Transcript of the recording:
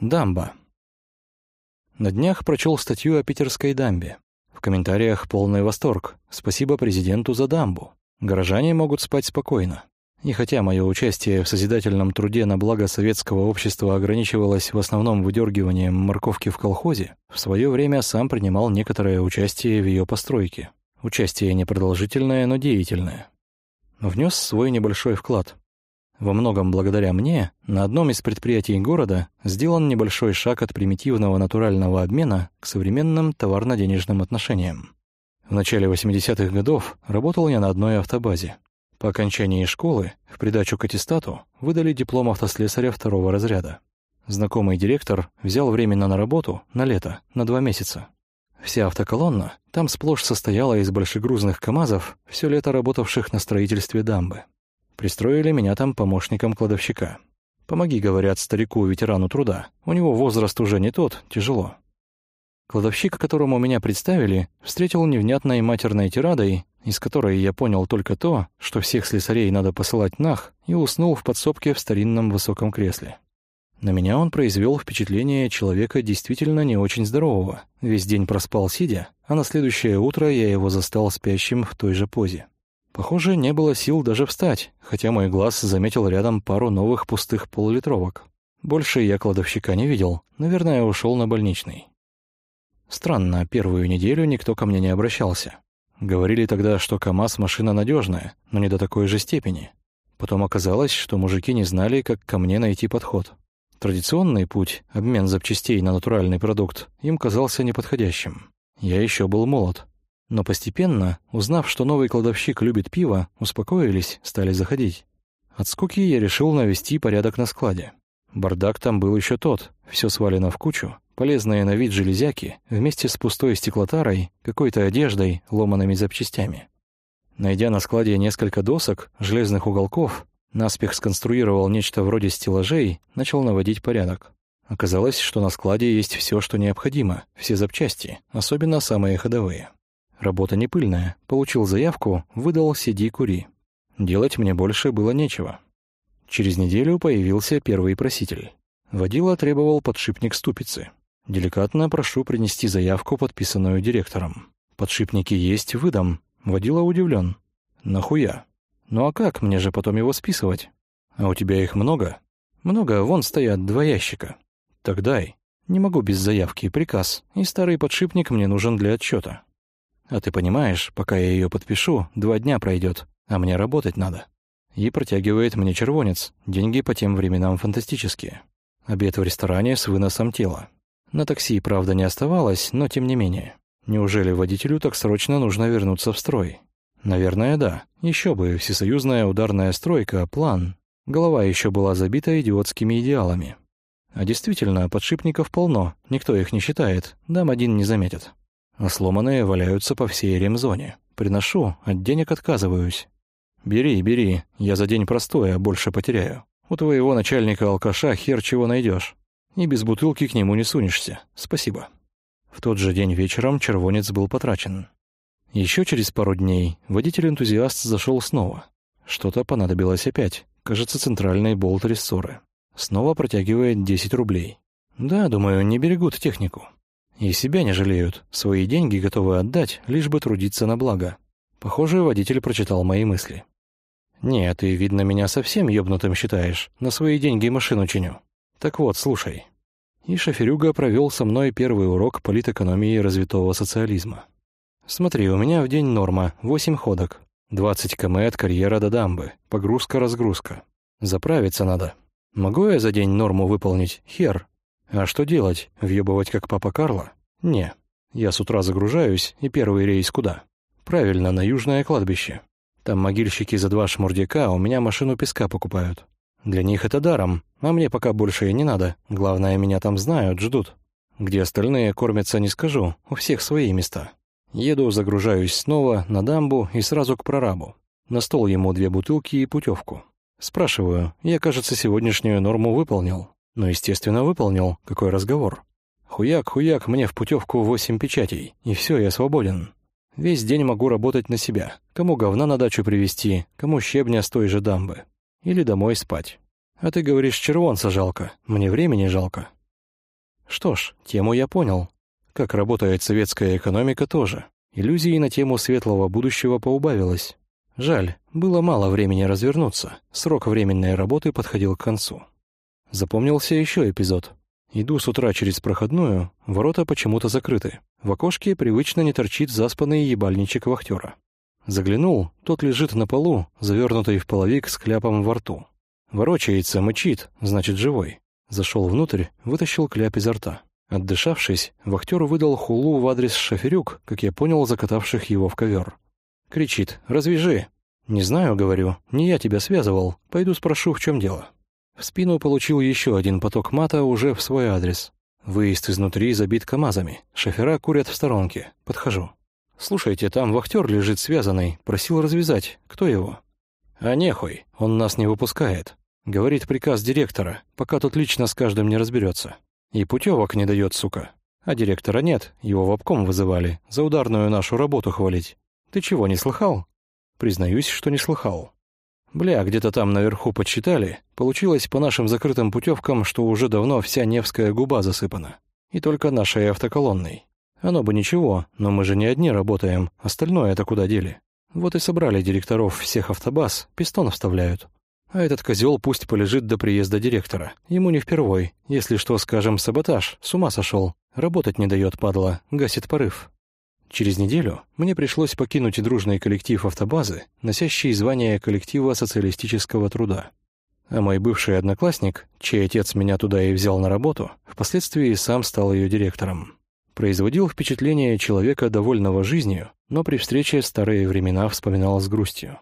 Дамба. На днях прочел статью о питерской дамбе. В комментариях полный восторг. Спасибо президенту за дамбу. Горожане могут спать спокойно. И хотя мое участие в созидательном труде на благо советского общества ограничивалось в основном выдергиванием морковки в колхозе, в свое время сам принимал некоторое участие в ее постройке. Участие непродолжительное, но деятельное. Внес свой небольшой вклад. Во многом благодаря мне на одном из предприятий города сделан небольшой шаг от примитивного натурального обмена к современным товарно-денежным отношениям. В начале 80-х годов работал я на одной автобазе. По окончании школы, в придачу к аттестату, выдали диплом автослесаря второго разряда. Знакомый директор взял временно на работу на лето, на два месяца. Вся автоколонна там сплошь состояла из большегрузных КАМАЗов, все лето работавших на строительстве дамбы. Пристроили меня там помощником кладовщика. Помоги, говорят, старику-ветерану труда. У него возраст уже не тот, тяжело. Кладовщик, которому меня представили, встретил невнятной матерной тирадой, из которой я понял только то, что всех слесарей надо посылать нах, и уснул в подсобке в старинном высоком кресле. На меня он произвел впечатление человека действительно не очень здорового. Весь день проспал сидя, а на следующее утро я его застал спящим в той же позе. Похоже, не было сил даже встать, хотя мой глаз заметил рядом пару новых пустых полулитровок. Больше я кладовщика не видел, наверное, ушел на больничный. Странно, первую неделю никто ко мне не обращался. Говорили тогда, что КАМАЗ машина надежная, но не до такой же степени. Потом оказалось, что мужики не знали, как ко мне найти подход. Традиционный путь, обмен запчастей на натуральный продукт, им казался неподходящим. Я еще был молод, но постепенно, узнав, что новый кладовщик любит пиво, успокоились, стали заходить. От скуки я решил навести порядок на складе. Бардак там был еще тот, все свалено в кучу, полезные на вид железяки, вместе с пустой стеклотарой, какой-то одеждой, ломанными запчастями. Найдя на складе несколько досок, железных уголков, наспех сконструировал нечто вроде стеллажей, начал наводить порядок. Оказалось, что на складе есть все, что необходимо, все запчасти, особенно самые ходовые. Работа не пыльная. Получил заявку, выдал «сиди, кури». Делать мне больше было нечего. Через неделю появился первый проситель. Водила требовал подшипник ступицы. Деликатно прошу принести заявку, подписанную директором. Подшипники есть, выдам. Водила удивлен. Нахуя? Ну а как, мне же потом его списывать? А у тебя их много? Много, вон стоят два ящика. Так дай. Не могу без заявки, приказ. И старый подшипник мне нужен для отчета. А ты понимаешь, пока я ее подпишу, два дня пройдет, а мне работать надо. И протягивает мне червонец, деньги по тем временам фантастические. Обед в ресторане с выносом тела. На такси, правда, не оставалось, но тем не менее. Неужели водителю так срочно нужно вернуться в строй? Наверное, да. Еще бы, всесоюзная ударная стройка, план. Голова еще была забита идиотскими идеалами. А действительно, подшипников полно, никто их не считает, дам один не заметит а сломанные валяются по всей ремзоне. Приношу, от денег отказываюсь. Бери, бери, я за день простой, а больше потеряю. У твоего начальника-алкаша хер чего найдешь. И без бутылки к нему не сунешься. Спасибо. В тот же день вечером червонец был потрачен. Еще через пару дней водитель-энтузиаст зашел снова. Что-то понадобилось опять. Кажется, центральный болт рессоры. Снова протягивает 10 рублей. Да, думаю, не берегут технику. И себя не жалеют, свои деньги готовы отдать, лишь бы трудиться на благо. Похоже, водитель прочитал мои мысли. «Нет, ты, видно, меня совсем ёбнутым считаешь. На свои деньги машину чиню. Так вот, слушай». И шоферюга провел со мной первый урок политэкономии развитого социализма. «Смотри, у меня в день норма, 8 ходок. 20 км от карьера до дамбы, погрузка-разгрузка. Заправиться надо. Могу я за день норму выполнить? Хер. А что делать? Въебывать как папа Карло? Не. Я с утра загружаюсь, и первый рейс куда? Правильно, на южное кладбище. Там могильщики за два шмурдяка, а у меня машину песка покупают. Для них это даром, а мне пока больше и не надо. Главное, меня там знают, ждут. Где остальные кормятся, не скажу, у всех свои места. Еду, загружаюсь снова на дамбу и сразу к прорабу. На стол ему две бутылки и путевку. Спрашиваю, я, кажется, сегодняшнюю норму выполнил. Ну, естественно, выполнил. Какой разговор? Хуяк-хуяк, мне в путевку восемь печатей, и все, я свободен. Весь день могу работать на себя. Кому говна на дачу привезти, кому щебня с той же дамбы. Или домой спать. А ты говоришь, червонца жалко. Мне времени жалко. Что ж, тему я понял. Как работает советская экономика тоже. Иллюзий на тему светлого будущего поубавилось. Жаль, было мало времени развернуться. Срок временной работы подходил к концу. Запомнился еще эпизод. Иду с утра через проходную, ворота почему-то закрыты. В окошке привычно не торчит заспанный ебальничек вахтера. Заглянул, тот лежит на полу, завернутый в половик с кляпом во рту. Ворочается, мычит, значит, живой. Зашел внутрь, вытащил кляп изо рта. Отдышавшись, вахтер выдал хулу в адрес шоферюк, как я понял, закатавших его в ковер. Кричит «Развяжи!» «Не знаю», — говорю, — «не я тебя связывал, пойду спрошу, в чем дело». В спину получил еще один поток мата уже в свой адрес. Выезд изнутри забит КАМАЗами, шофера курят в сторонке. Подхожу. «Слушайте, там вахтер лежит связанный, просил развязать. Кто его?» «А нехуй, он нас не выпускает. Говорит приказ директора, пока тут лично с каждым не разберется. И путевок не дает, сука. А директора нет, его в обком вызывали, за ударную нашу работу хвалить. Ты чего, не слыхал?» Признаюсь, что не слыхал. Бля, где-то там наверху подсчитали, получилось по нашим закрытым путевкам, что уже давно вся Невская губа засыпана. И только нашей автоколонной. Оно бы ничего, но мы же не одни работаем, остальное это куда дели? Вот и собрали директоров всех автобаз, пистон вставляют. А этот козел пусть полежит до приезда директора. Ему не впервой. Если что, скажем, саботаж, с ума сошел. Работать не дает, падла, гасит порыв. Через неделю мне пришлось покинуть дружный коллектив автобазы, носящий звание коллектива социалистического труда. А мой бывший одноклассник, чей отец меня туда и взял на работу, впоследствии сам стал ее директором производил впечатление человека, довольного жизнью, но при встрече старые времена вспоминал с грустью.